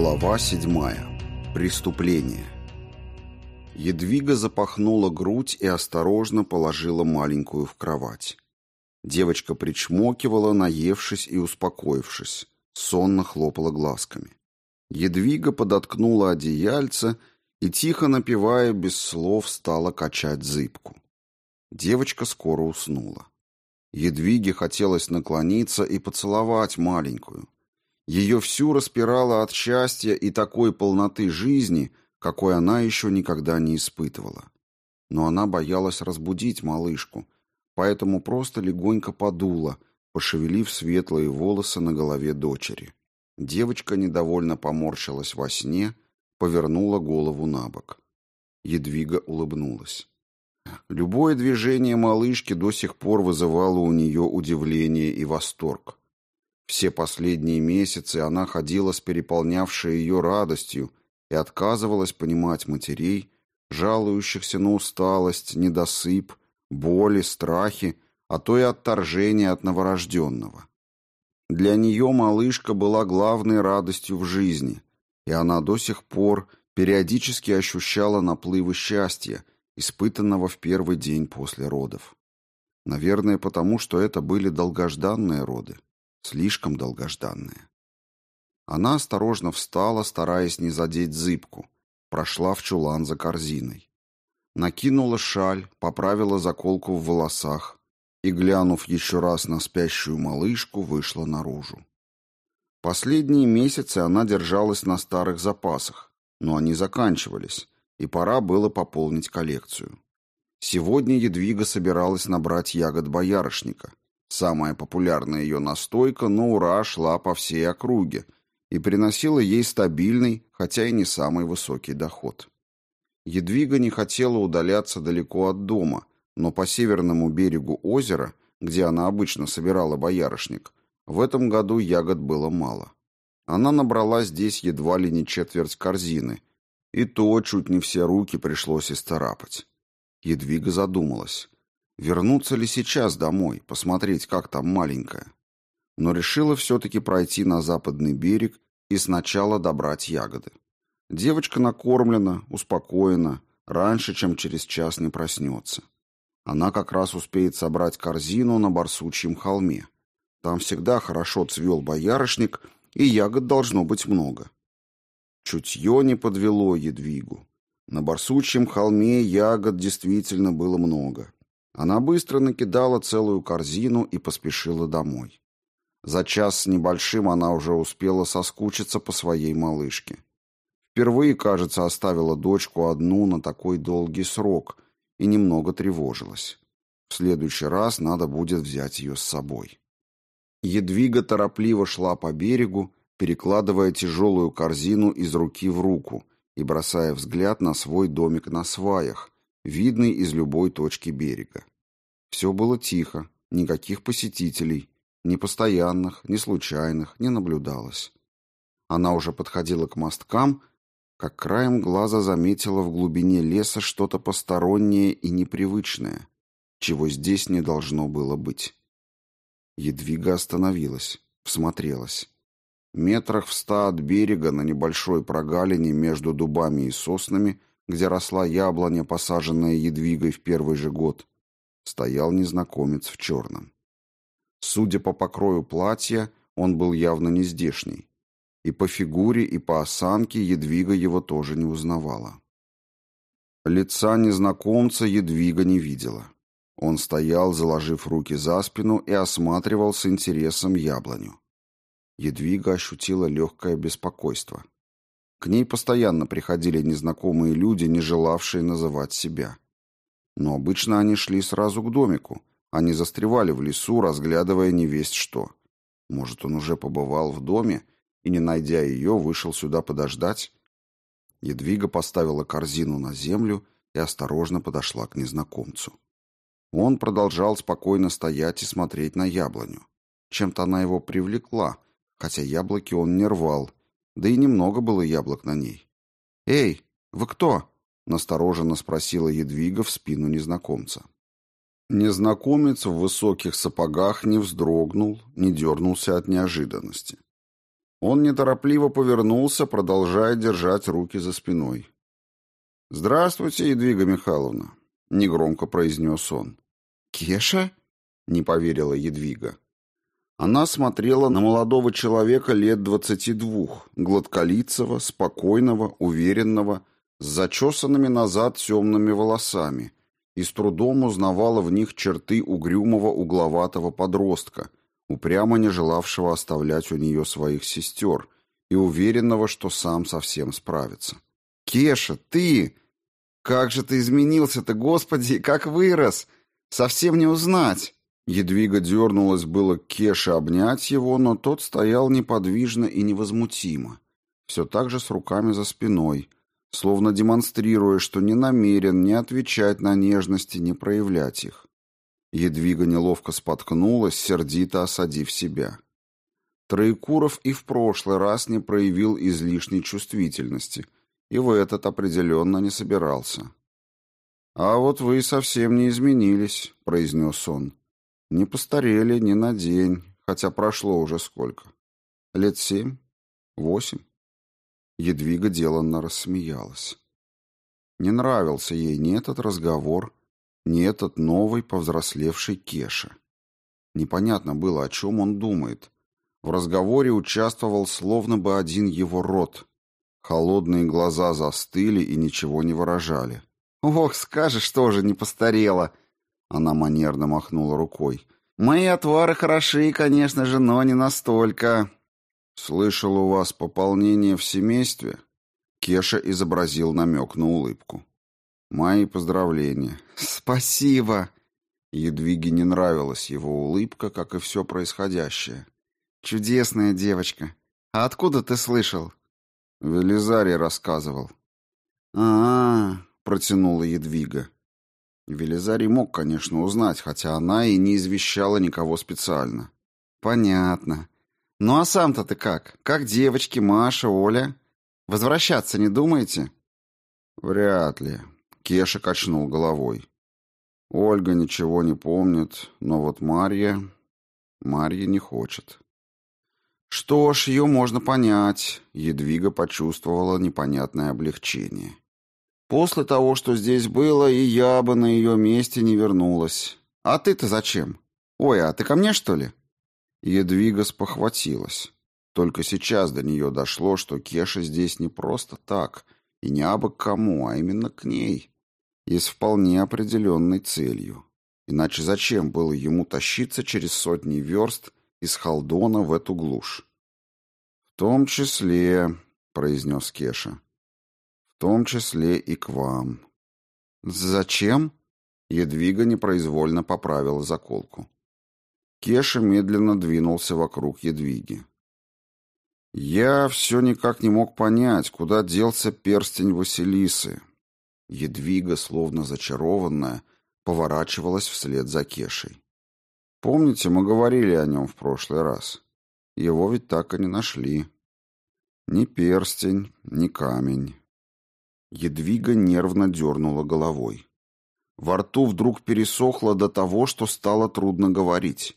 Глава седьмая. Преступление. Едвига запахнула грудь и осторожно положила маленькую в кровать. Девочка причмокивала, наевшись и успокоившись. Сонно хлопала глазками. Едвига подоткнула одеяльце и, тихо напевая, без слов стала качать зыбку. Девочка скоро уснула. Едвиге хотелось наклониться и поцеловать маленькую — ее всю распирало от счастья и такой полноты жизни, какой она еще никогда не испытывала. Но она боялась разбудить малышку, поэтому просто легонько подула, пошевелив светлые волосы на голове дочери. Девочка недовольно поморщилась во сне, повернула голову на бок. Едвига улыбнулась. Любое движение малышки до сих пор вызывало у нее удивление и восторг. Все последние месяцы она ходила с переполнявшей ее радостью и отказывалась понимать матерей, жалующихся на усталость, недосып, боли, страхи, а то и отторжение от новорожденного. Для нее малышка была главной радостью в жизни, и она до сих пор периодически ощущала наплывы счастья, испытанного в первый день после родов. Наверное, потому что это были долгожданные роды слишком долгожданное. Она осторожно встала, стараясь не задеть зыбку, прошла в чулан за корзиной. Накинула шаль, поправила заколку в волосах и, глянув еще раз на спящую малышку, вышла наружу. Последние месяцы она держалась на старых запасах, но они заканчивались, и пора было пополнить коллекцию. Сегодня Едвига собиралась набрать ягод боярышника, Самая популярная ее настойка на ура шла по всей округе и приносила ей стабильный, хотя и не самый высокий доход. Едвига не хотела удаляться далеко от дома, но по северному берегу озера, где она обычно собирала боярышник, в этом году ягод было мало. Она набрала здесь едва ли не четверть корзины, и то чуть не все руки пришлось исцарапать. Едвига задумалась. Вернуться ли сейчас домой, посмотреть, как там маленькая? Но решила все-таки пройти на западный берег и сначала добрать ягоды. Девочка накормлена, успокоена, раньше, чем через час не проснется. Она как раз успеет собрать корзину на Барсучьем холме. Там всегда хорошо цвел боярышник, и ягод должно быть много. Чутье не подвело едвигу. На Барсучьем холме ягод действительно было много. Она быстро накидала целую корзину и поспешила домой. За час с небольшим она уже успела соскучиться по своей малышке. Впервые, кажется, оставила дочку одну на такой долгий срок и немного тревожилась. В следующий раз надо будет взять ее с собой. Едвига торопливо шла по берегу, перекладывая тяжелую корзину из руки в руку и бросая взгляд на свой домик на сваях, видный из любой точки берега. Все было тихо, никаких посетителей, ни постоянных, ни случайных, не наблюдалось. Она уже подходила к мосткам, как краем глаза заметила в глубине леса что-то постороннее и непривычное, чего здесь не должно было быть. Едвига остановилась, всмотрелась. Метрах в ста от берега на небольшой прогалине между дубами и соснами где росла яблоня, посаженная едвигой в первый же год, стоял незнакомец в черном. Судя по покрою платья, он был явно не здешний. И по фигуре, и по осанке Едвига его тоже не узнавала. Лица незнакомца Едвига не видела. Он стоял, заложив руки за спину, и осматривал с интересом яблоню. Едвига ощутила легкое беспокойство. К ней постоянно приходили незнакомые люди, не желавшие называть себя. Но обычно они шли сразу к домику, они застревали в лесу, разглядывая невесть что. Может, он уже побывал в доме и, не найдя ее, вышел сюда подождать? Едвига поставила корзину на землю и осторожно подошла к незнакомцу. Он продолжал спокойно стоять и смотреть на яблоню. Чем-то она его привлекла, хотя яблоки он не рвал, да и немного было яблок на ней. «Эй, вы кто?» — настороженно спросила Едвига в спину незнакомца. Незнакомец в высоких сапогах не вздрогнул, не дернулся от неожиданности. Он неторопливо повернулся, продолжая держать руки за спиной. «Здравствуйте, Едвига Михайловна», — негромко произнес он. «Кеша?» — не поверила Едвига. Она смотрела на молодого человека лет двадцати двух, гладколицего, спокойного, уверенного, с зачесанными назад темными волосами, и с трудом узнавала в них черты угрюмого угловатого подростка, упрямо не желавшего оставлять у нее своих сестер и уверенного, что сам совсем справится. «Кеша, ты! Как же ты изменился-то, Господи, как вырос! Совсем не узнать!» Едвига дернулась было к Кеше обнять его, но тот стоял неподвижно и невозмутимо, все так же с руками за спиной, словно демонстрируя, что не намерен ни отвечать на нежности, ни проявлять их. Едвига неловко споткнулась, сердито осадив себя. Троекуров и в прошлый раз не проявил излишней чувствительности, и в этот определенно не собирался. «А вот вы совсем не изменились», — произнес он. «Не постарели ни на день, хотя прошло уже сколько? Лет семь? Восемь?» Едвига деланно рассмеялась. Не нравился ей ни этот разговор, ни этот новый повзрослевший Кеша. Непонятно было, о чем он думает. В разговоре участвовал словно бы один его рот. Холодные глаза застыли и ничего не выражали. «Ох, скажешь, тоже не постарела!» Она манерно махнула рукой. «Мои отвары хороши, конечно же, но не настолько». «Слышал, у вас пополнение в семействе?» Кеша изобразил намек на улыбку. «Мои поздравления». «Спасибо!» Едвиге не нравилась его улыбка, как и все происходящее. «Чудесная девочка. А откуда ты слышал?» Велизарий рассказывал. а, -а, -а протянула Едвига. Велизарий мог, конечно, узнать, хотя она и не извещала никого специально. «Понятно. Ну а сам-то ты как? Как девочки, Маша, Оля? Возвращаться не думаете?» «Вряд ли», — Кеша качнул головой. «Ольга ничего не помнит, но вот Марья... Марья не хочет». «Что ж, ее можно понять», — Едвига почувствовала непонятное облегчение. «После того, что здесь было, и я бы на ее месте не вернулась. А ты-то зачем? Ой, а ты ко мне, что ли?» Едвига спохватилась. Только сейчас до нее дошло, что Кеша здесь не просто так, и не абы к кому, а именно к ней, и с вполне определенной целью. Иначе зачем было ему тащиться через сотни верст из Халдона в эту глушь? «В том числе», — произнес Кеша, — «в том числе и к вам». «Зачем?» — Едвига непроизвольно поправила заколку. Кеша медленно двинулся вокруг Едвиги. «Я все никак не мог понять, куда делся перстень Василисы». Едвига, словно зачарованная, поворачивалась вслед за Кешей. «Помните, мы говорили о нем в прошлый раз? Его ведь так и не нашли. Ни перстень, ни камень». Едвига нервно дернула головой. Во рту вдруг пересохло до того, что стало трудно говорить.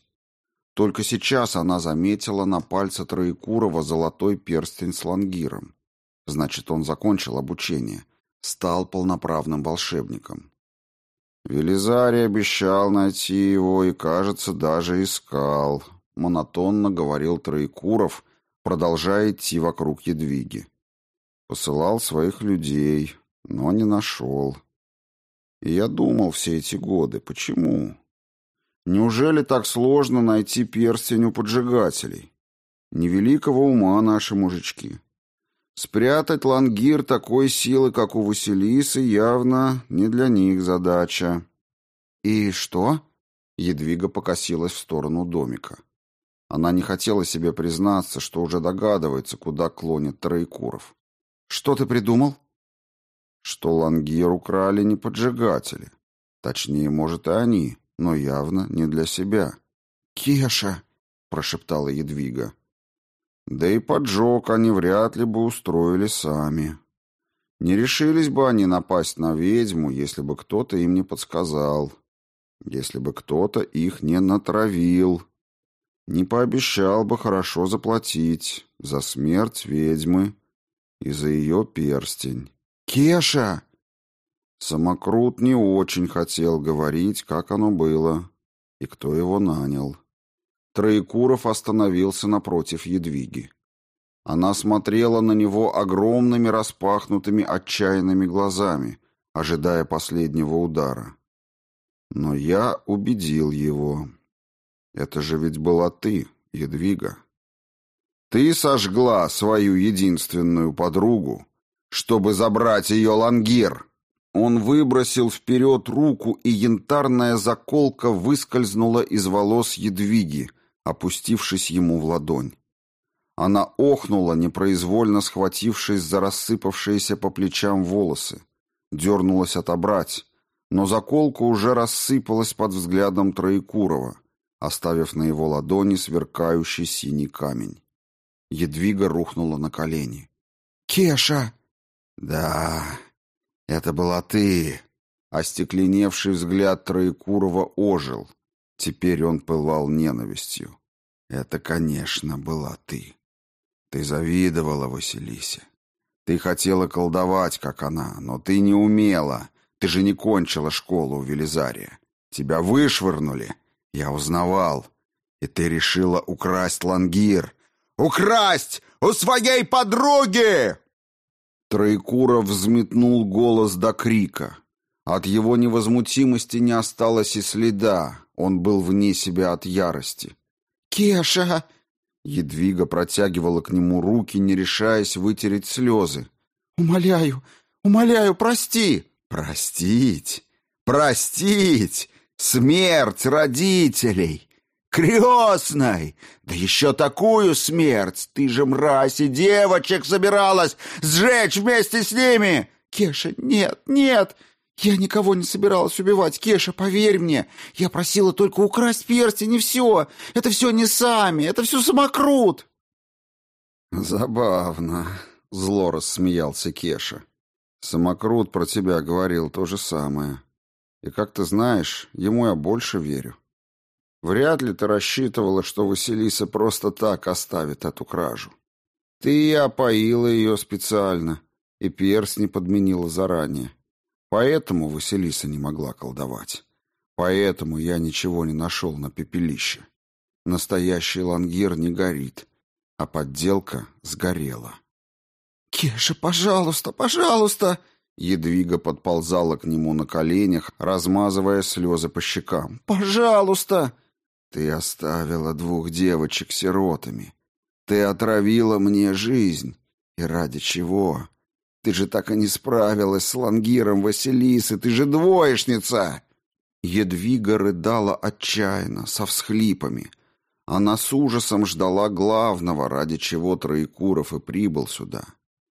Только сейчас она заметила на пальце Троекурова золотой перстень с лангиром. Значит, он закончил обучение, стал полноправным волшебником. Велизарий обещал найти его и, кажется, даже искал, монотонно говорил Троекуров, продолжая идти вокруг Едвиги. Посылал своих людей, но не нашел. И я думал все эти годы, почему? Неужели так сложно найти перстень у поджигателей? Невеликого ума наши мужички. Спрятать лангир такой силы, как у Василисы, явно не для них задача. «И что?» Едвига покосилась в сторону домика. Она не хотела себе признаться, что уже догадывается, куда клонит Троекуров. «Что ты придумал?» «Что лангир украли не поджигатели. Точнее, может, и они но явно не для себя. «Кеша!» — прошептала Едвига. Да и поджог они вряд ли бы устроили сами. Не решились бы они напасть на ведьму, если бы кто-то им не подсказал, если бы кто-то их не натравил. Не пообещал бы хорошо заплатить за смерть ведьмы и за ее перстень. «Кеша!» Самокрут не очень хотел говорить, как оно было и кто его нанял. Троекуров остановился напротив Едвиги. Она смотрела на него огромными распахнутыми отчаянными глазами, ожидая последнего удара. Но я убедил его. Это же ведь была ты, Едвига. Ты сожгла свою единственную подругу, чтобы забрать ее лангир. Он выбросил вперед руку, и янтарная заколка выскользнула из волос Едвиги, опустившись ему в ладонь. Она охнула, непроизвольно схватившись за рассыпавшиеся по плечам волосы. Дернулась отобрать, но заколка уже рассыпалась под взглядом Троекурова, оставив на его ладони сверкающий синий камень. Едвига рухнула на колени. «Кеша!» «Да, это была ты!» Остекленевший взгляд Троекурова ожил. Теперь он пылал ненавистью. «Это, конечно, была ты!» Ты завидовала Василисе. Ты хотела колдовать, как она, но ты не умела. Ты же не кончила школу в Велизария. Тебя вышвырнули. Я узнавал. И ты решила украсть Лангир. Украсть! У своей подруги! Троекуров взметнул голос до крика. От его невозмутимости не осталось и следа. Он был вне себя от ярости. «Кеша!» Едвига протягивала к нему руки, не решаясь вытереть слезы. «Умоляю, умоляю, прости!» «Простить? Простить! Смерть родителей! Крестной! Да еще такую смерть! Ты же, мразь, и девочек собиралась сжечь вместе с ними!» «Кеша, нет, нет! Я никого не собиралась убивать, Кеша, поверь мне. Я просила только украсть перстень и все. Это все не сами, это все самокрут. Забавно, зло рассмеялся Кеша. Самокрут про тебя говорил то же самое. И как ты знаешь, ему я больше верю. Вряд ли ты рассчитывала, что Василиса просто так оставит эту кражу. Ты и опоила ее специально, и перстни подменила заранее. Поэтому Василиса не могла колдовать. Поэтому я ничего не нашел на пепелище. Настоящий лангир не горит, а подделка сгорела. «Кеша, пожалуйста, пожалуйста!» Едвига подползала к нему на коленях, размазывая слезы по щекам. «Пожалуйста!» «Ты оставила двух девочек сиротами. Ты отравила мне жизнь. И ради чего? Ты же так и не справилась с Лангиром Василисы, ты же двоечница!» Едвига рыдала отчаянно, со всхлипами. Она с ужасом ждала главного, ради чего Троекуров и прибыл сюда.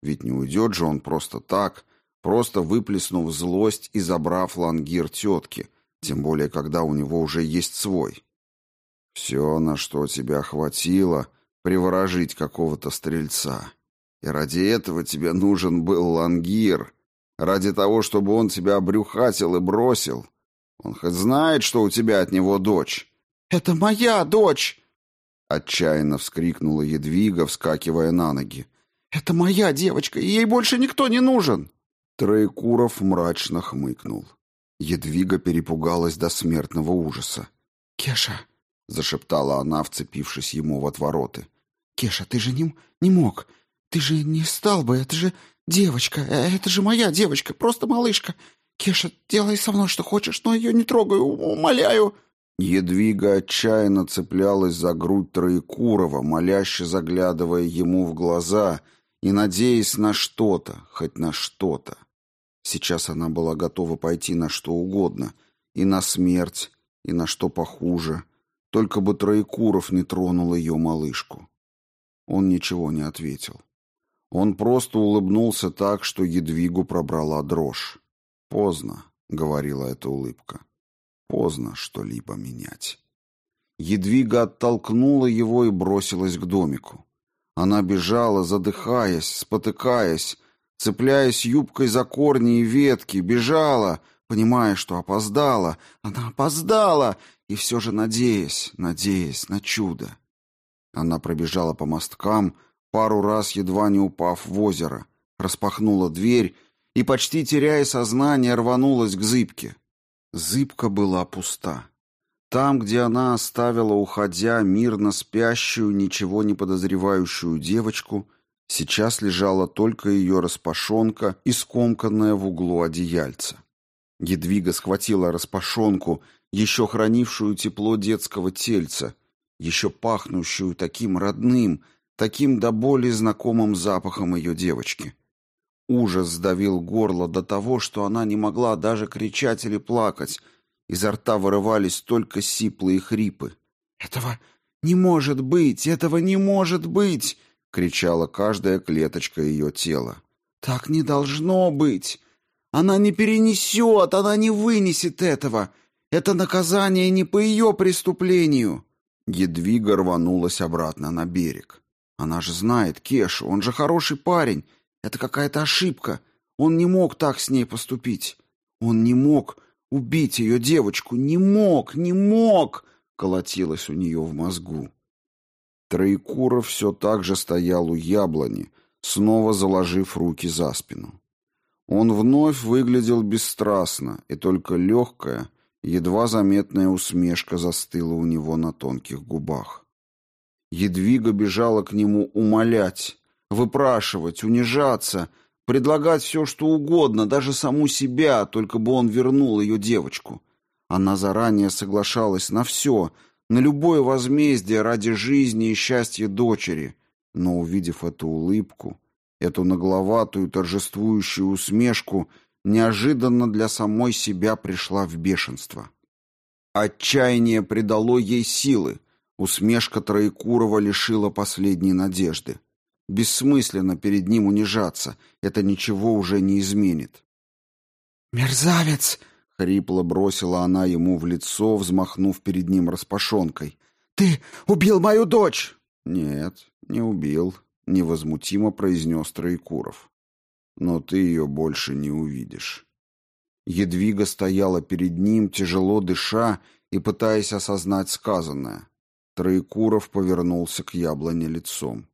Ведь не уйдет же он просто так, просто выплеснув злость и забрав лангир тетки, тем более, когда у него уже есть свой. Все, на что тебя хватило, приворожить какого-то стрельца. И ради этого тебе нужен был Лангир. Ради того, чтобы он тебя обрюхатил и бросил. Он хоть знает, что у тебя от него дочь. «Это моя дочь!» Отчаянно вскрикнула Едвига, вскакивая на ноги. «Это моя девочка, и ей больше никто не нужен!» Троекуров мрачно хмыкнул. Едвига перепугалась до смертного ужаса. «Кеша!» — зашептала она, вцепившись ему в отвороты. «Кеша, ты же не, не мог. «Ты же не стал бы, это же девочка, э, это же моя девочка, просто малышка. Кеша, делай со мной что хочешь, но ее не трогай, умоляю». Едвига отчаянно цеплялась за грудь Троекурова, моляще заглядывая ему в глаза и надеясь на что-то, хоть на что-то. Сейчас она была готова пойти на что угодно, и на смерть, и на что похуже, только бы Троекуров не тронул ее малышку. Он ничего не ответил. Он просто улыбнулся так, что Едвигу пробрала дрожь. «Поздно», — говорила эта улыбка. «Поздно что-либо менять». Едвига оттолкнула его и бросилась к домику. Она бежала, задыхаясь, спотыкаясь, цепляясь юбкой за корни и ветки, бежала, понимая, что опоздала. Она опоздала, и все же надеясь, надеясь на чудо. Она пробежала по мосткам, пару раз едва не упав в озеро, распахнула дверь и, почти теряя сознание, рванулась к зыбке. Зыбка была пуста. Там, где она оставила, уходя, мирно спящую, ничего не подозревающую девочку, сейчас лежала только ее распашонка и скомканная в углу одеяльца. Едвига схватила распашонку, еще хранившую тепло детского тельца, еще пахнущую таким родным, таким до боли знакомым запахом ее девочки. Ужас сдавил горло до того, что она не могла даже кричать или плакать. Изо рта вырывались только сиплые хрипы. «Этого не может быть! Этого не может быть!» — кричала каждая клеточка ее тела. «Так не должно быть! Она не перенесет, она не вынесет этого! Это наказание не по ее преступлению!» Едвига рванулась обратно на берег. Она же знает Кешу, он же хороший парень. Это какая-то ошибка. Он не мог так с ней поступить. Он не мог убить ее девочку. Не мог, не мог, колотилось у нее в мозгу. Троекуров все так же стоял у яблони, снова заложив руки за спину. Он вновь выглядел бесстрастно, и только легкая, едва заметная усмешка застыла у него на тонких губах. Едвига бежала к нему умолять, выпрашивать, унижаться, предлагать все, что угодно, даже саму себя, только бы он вернул ее девочку. Она заранее соглашалась на все, на любое возмездие ради жизни и счастья дочери, но, увидев эту улыбку, эту нагловатую торжествующую усмешку, неожиданно для самой себя пришла в бешенство. Отчаяние придало ей силы, Усмешка Троекурова лишила последней надежды. Бессмысленно перед ним унижаться, это ничего уже не изменит. «Мерзавец!» — хрипло бросила она ему в лицо, взмахнув перед ним распашонкой. «Ты убил мою дочь!» «Нет, не убил», — невозмутимо произнес Троекуров. «Но ты ее больше не увидишь». Едвига стояла перед ним, тяжело дыша и пытаясь осознать сказанное. Троекуров повернулся к яблоне лицом.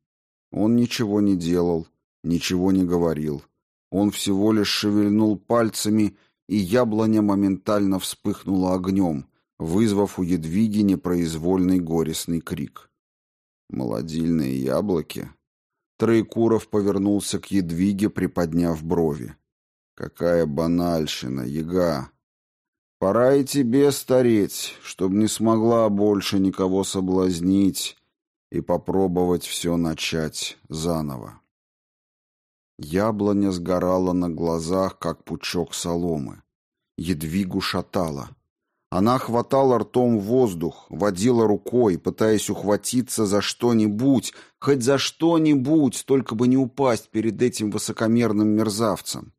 Он ничего не делал, ничего не говорил. Он всего лишь шевельнул пальцами, и яблоня моментально вспыхнула огнем, вызвав у Едвиги непроизвольный горестный крик. «Молодильные яблоки?» Троекуров повернулся к Едвиге, приподняв брови. «Какая банальщина, яга! Пора и тебе стареть, чтобы не смогла больше никого соблазнить и попробовать все начать заново. Яблоня сгорала на глазах, как пучок соломы. Едвигу шатала. Она хватала ртом воздух, водила рукой, пытаясь ухватиться за что-нибудь, хоть за что-нибудь, только бы не упасть перед этим высокомерным мерзавцем.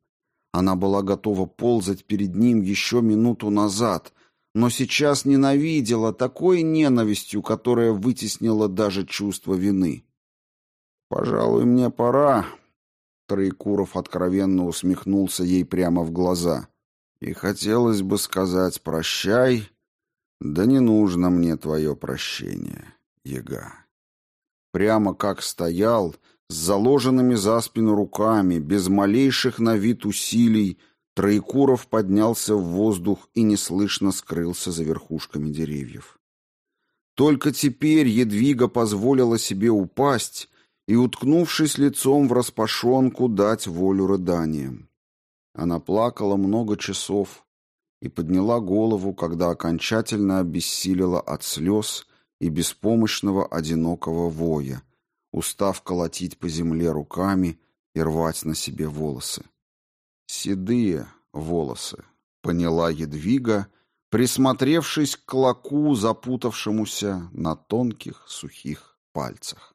Она была готова ползать перед ним еще минуту назад, но сейчас ненавидела такой ненавистью, которая вытеснила даже чувство вины. «Пожалуй, мне пора», — Троекуров откровенно усмехнулся ей прямо в глаза. «И хотелось бы сказать прощай, да не нужно мне твое прощение, яга». Прямо как стоял, — с заложенными за спину руками, без малейших на вид усилий, Троекуров поднялся в воздух и неслышно скрылся за верхушками деревьев. Только теперь Едвига позволила себе упасть и, уткнувшись лицом в распашонку, дать волю рыданиям. Она плакала много часов и подняла голову, когда окончательно обессилила от слез и беспомощного одинокого воя, устав колотить по земле руками и рвать на себе волосы. Седые волосы, поняла Едвига, присмотревшись к клоку, запутавшемуся на тонких сухих пальцах.